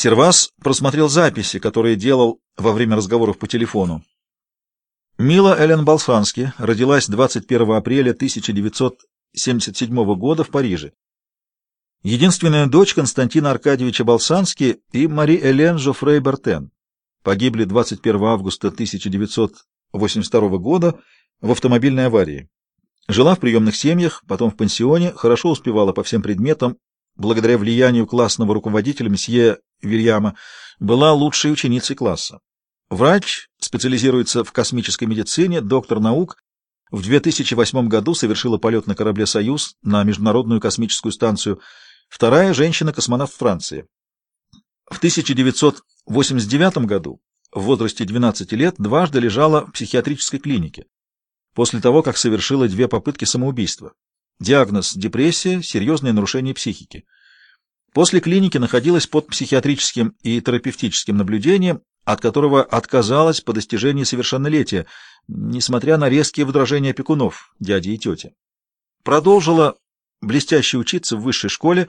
Сервас просмотрел записи, которые делал во время разговоров по телефону. Мила Эллен Балсански родилась 21 апреля 1977 года в Париже. Единственная дочь Константина Аркадьевича Балсански и Мари Элен Жофрей Бертен. Погибли 21 августа 1982 года в автомобильной аварии. Жила в приемных семьях, потом в пансионе, хорошо успевала по всем предметам, благодаря влиянию классного руководителя мсье Вильяма, была лучшей ученицей класса. Врач, специализируется в космической медицине, доктор наук, в 2008 году совершила полет на корабле «Союз» на Международную космическую станцию, вторая женщина-космонавт Франции. В 1989 году, в возрасте 12 лет, дважды лежала в психиатрической клинике, после того, как совершила две попытки самоубийства. Диагноз – депрессия, серьезное нарушение психики. После клиники находилась под психиатрическим и терапевтическим наблюдением, от которого отказалась по достижении совершеннолетия, несмотря на резкие возражения опекунов, дяди и тети. Продолжила блестяще учиться в высшей школе.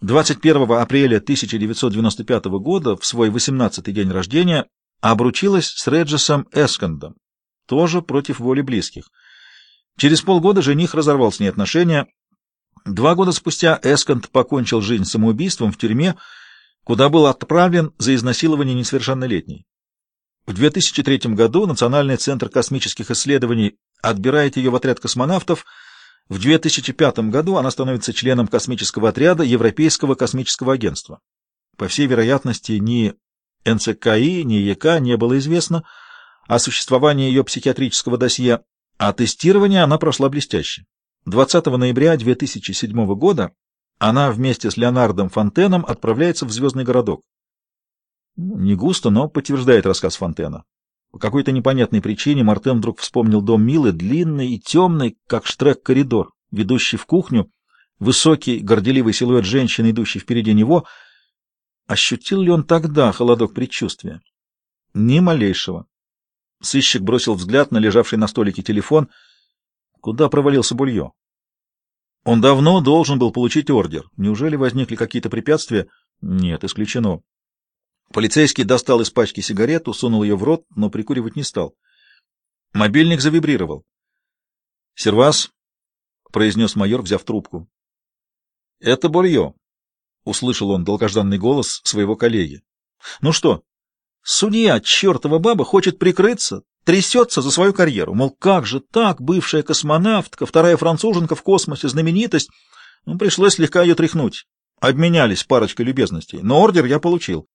21 апреля 1995 года, в свой 18-й день рождения, обручилась с Реджесом Эскондом, тоже против воли близких. Через полгода жених разорвал с ней отношения. Два года спустя Эсконд покончил жизнь самоубийством в тюрьме, куда был отправлен за изнасилование несовершеннолетней. В 2003 году Национальный центр космических исследований отбирает ее в отряд космонавтов. В 2005 году она становится членом космического отряда Европейского космического агентства. По всей вероятности, ни НЦКИ, ни ЕК не было известно о существовании ее психиатрического досье, а тестирование она прошла блестяще. 20 ноября 2007 года она вместе с Леонардом Фонтеном отправляется в Звездный городок. Не густо, но подтверждает рассказ Фонтена. По какой-то непонятной причине Мартен вдруг вспомнил дом Милы, длинный и темный, как штрек-коридор, ведущий в кухню, высокий, горделивый силуэт женщины, идущий впереди него. Ощутил ли он тогда холодок предчувствия? Ни малейшего. Сыщик бросил взгляд на лежавший на столике телефон. Куда провалился Булье? Он давно должен был получить ордер. Неужели возникли какие-то препятствия? Нет, исключено. Полицейский достал из пачки сигарету, сунул ее в рот, но прикуривать не стал. Мобильник завибрировал. «Сервас», — произнес майор, взяв трубку. «Это Булье», — услышал он долгожданный голос своего коллеги. «Ну что?» Судья, чертова баба, хочет прикрыться, трясется за свою карьеру. Мол, как же так, бывшая космонавтка, вторая француженка в космосе, знаменитость. Ну, пришлось слегка ее тряхнуть. Обменялись парочкой любезностей, но ордер я получил.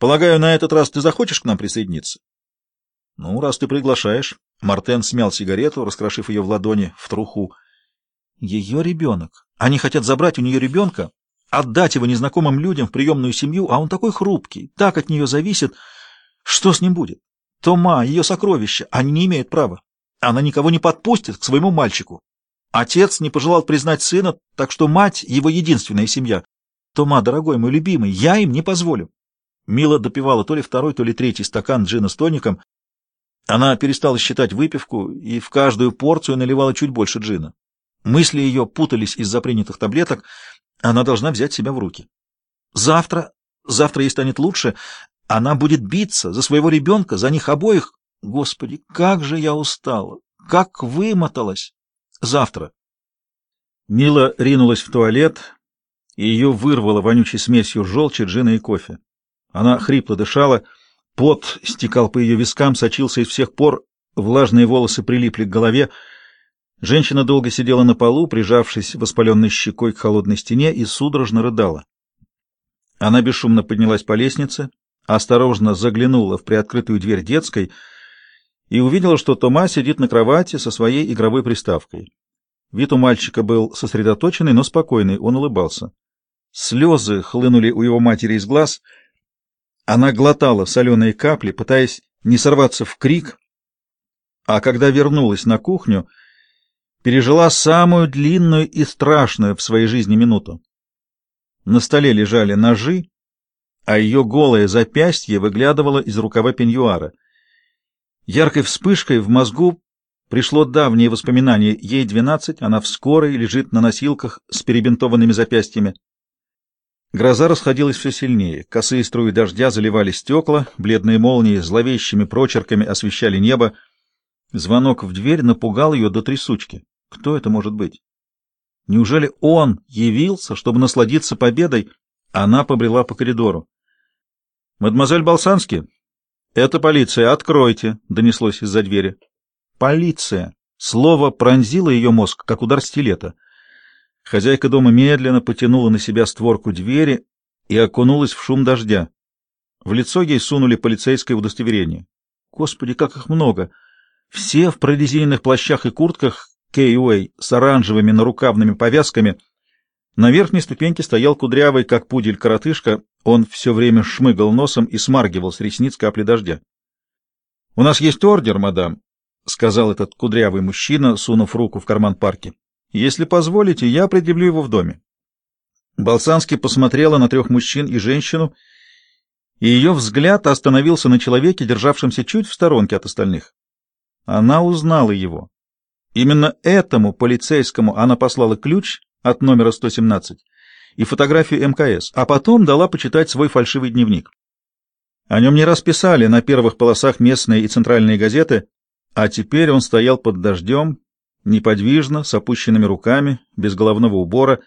Полагаю, на этот раз ты захочешь к нам присоединиться? Ну, раз ты приглашаешь. Мартен смял сигарету, раскрошив ее в ладони, в труху. Ее ребенок. Они хотят забрать у нее ребенка, отдать его незнакомым людям в приемную семью, а он такой хрупкий, так от нее зависит. Что с ним будет? Тома, ее сокровище, они не имеют права. Она никого не подпустит к своему мальчику. Отец не пожелал признать сына, так что мать — его единственная семья. Тома, дорогой мой любимый, я им не позволю. Мила допивала то ли второй, то ли третий стакан джина с тоником. Она перестала считать выпивку и в каждую порцию наливала чуть больше джина. Мысли ее путались из-за принятых таблеток, она должна взять себя в руки. Завтра, завтра ей станет лучше, она будет биться за своего ребенка, за них обоих. Господи, как же я устала, как вымоталась. Завтра. Мила ринулась в туалет, и ее вырвало вонючей смесью желчи, джина и кофе. Она хрипло дышала, пот стекал по ее вискам, сочился из всех пор, влажные волосы прилипли к голове, Женщина долго сидела на полу, прижавшись воспаленной щекой к холодной стене, и судорожно рыдала. Она бесшумно поднялась по лестнице, осторожно заглянула в приоткрытую дверь детской и увидела, что Тома сидит на кровати со своей игровой приставкой. Вид у мальчика был сосредоточенный, но спокойный, он улыбался. Слезы хлынули у его матери из глаз. Она глотала соленые капли, пытаясь не сорваться в крик, а когда вернулась на кухню — пережила самую длинную и страшную в своей жизни минуту. На столе лежали ножи, а ее голое запястье выглядывало из рукава пеньюара. Яркой вспышкой в мозгу пришло давнее воспоминание. Ей двенадцать, она в скорой лежит на носилках с перебинтованными запястьями. Гроза расходилась все сильнее. Косые струи дождя заливали стекла, бледные молнии зловещими прочерками освещали небо. Звонок в дверь напугал ее до трясучки. Кто это может быть? Неужели он явился, чтобы насладиться победой? Она побрела по коридору. «Мадемуазель Болсански, это полиция, откройте!» — донеслось из-за двери. «Полиция!» Слово пронзило ее мозг, как удар стилета. Хозяйка дома медленно потянула на себя створку двери и окунулась в шум дождя. В лицо ей сунули полицейское удостоверение. Господи, как их много! Все в прорезиненных плащах и куртках Кей с оранжевыми нарукавными повязками. На верхней ступеньке стоял кудрявый, как пудель, коротышка. Он все время шмыгал носом и смаргивал с ресниц капли дождя. — У нас есть ордер, мадам, — сказал этот кудрявый мужчина, сунув руку в карман парки. Если позволите, я предъявлю его в доме. Болсанский посмотрела на трех мужчин и женщину, и ее взгляд остановился на человеке, державшемся чуть в сторонке от остальных. Она узнала его. Именно этому полицейскому она послала ключ от номера 117 и фотографию МКС, а потом дала почитать свой фальшивый дневник. О нем не раз писали на первых полосах местные и центральные газеты, а теперь он стоял под дождем, неподвижно, с опущенными руками, без головного убора.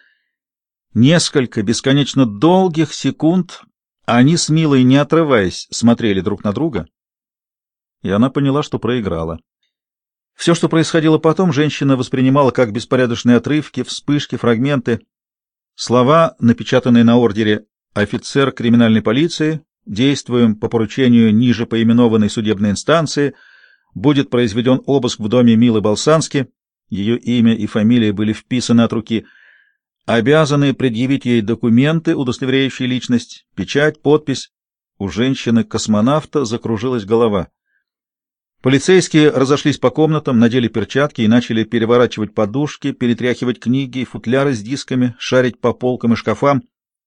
Несколько бесконечно долгих секунд они с Милой, не отрываясь, смотрели друг на друга, и она поняла, что проиграла. Все, что происходило потом, женщина воспринимала как беспорядочные отрывки, вспышки, фрагменты. Слова, напечатанные на ордере «Офицер криминальной полиции», «Действуем по поручению ниже поименованной судебной инстанции», «Будет произведен обыск в доме Милы Болсански», ее имя и фамилия были вписаны от руки, обязаны предъявить ей документы, удостоверяющие личность, печать, подпись. У женщины-космонавта закружилась голова. Полицейские разошлись по комнатам, надели перчатки и начали переворачивать подушки, перетряхивать книги и футляры с дисками, шарить по полкам и шкафам.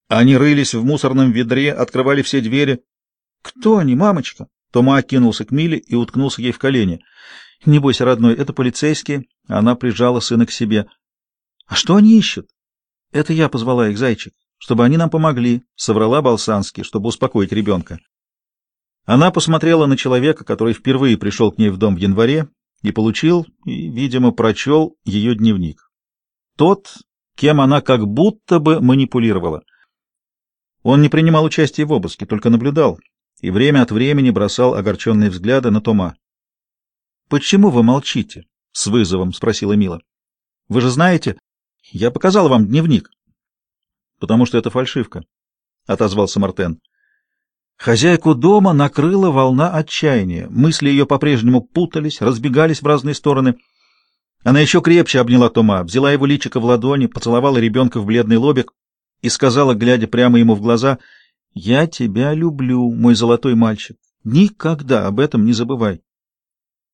Они рылись в мусорном ведре, открывали все двери. «Кто они, мамочка?» Тома кинулся к Миле и уткнулся ей в колени. «Не бойся, родной, это полицейские». Она прижала сына к себе. «А что они ищут?» «Это я позвала их, зайчик, чтобы они нам помогли», — соврала Болсански, чтобы успокоить ребенка. Она посмотрела на человека, который впервые пришел к ней в дом в январе и получил, и, видимо, прочел ее дневник. Тот, кем она как будто бы манипулировала. Он не принимал участия в обыске, только наблюдал и время от времени бросал огорченные взгляды на Тома. «Почему вы молчите?» — с вызовом спросила Мила. «Вы же знаете, я показал вам дневник». «Потому что это фальшивка», — отозвался Мартен. Хозяйку дома накрыла волна отчаяния. Мысли ее по-прежнему путались, разбегались в разные стороны. Она еще крепче обняла Тома, взяла его личико в ладони, поцеловала ребенка в бледный лобик и сказала, глядя прямо ему в глаза, «Я тебя люблю, мой золотой мальчик. Никогда об этом не забывай».